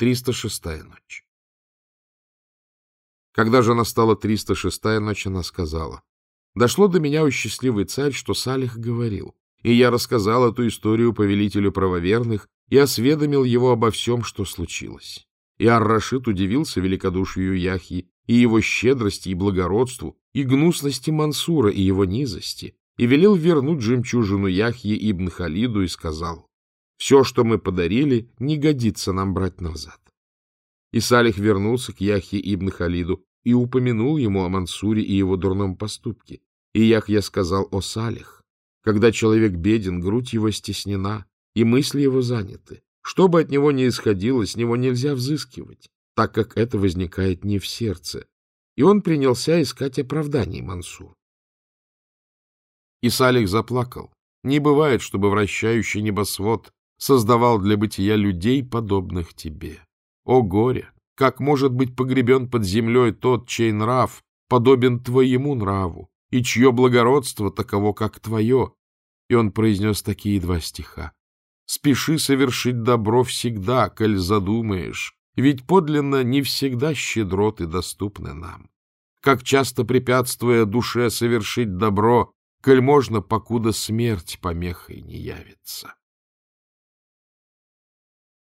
306-я ночь. Когда же настала 306-я ночь, она сказала, «Дошло до меня, о счастливый царь, что Салих говорил, и я рассказал эту историю повелителю правоверных и осведомил его обо всем, что случилось. И Ар-Рашид удивился великодушию Яхьи и его щедрости и благородству, и гнусности Мансура и его низости, и велел вернуть жемчужину Яхье ибн Халиду и сказал, «Все, что мы подарили, не годится нам брать назад». И Салих вернулся к Яхье ибн Халиду и упомянул ему о Мансуре и его дурном поступке. И Яхья сказал о Салих, когда человек беден, грудь его стеснена, и мысли его заняты. Что бы от него ни исходило, с него нельзя взыскивать, так как это возникает не в сердце. И он принялся искать оправданий Мансур. И Салих заплакал. Не бывает, чтобы вращающий небосвод создавал для бытия людей, подобных тебе. О горе! Как может быть погребен под землей тот, чей нрав подобен твоему нраву, и чье благородство таково, как твое? И он произнес такие два стиха. Спеши совершить добро всегда, коль задумаешь, ведь подлинно не всегда щедроты доступны нам. Как часто препятствуя душе совершить добро, коль можно, покуда смерть помехой не явится.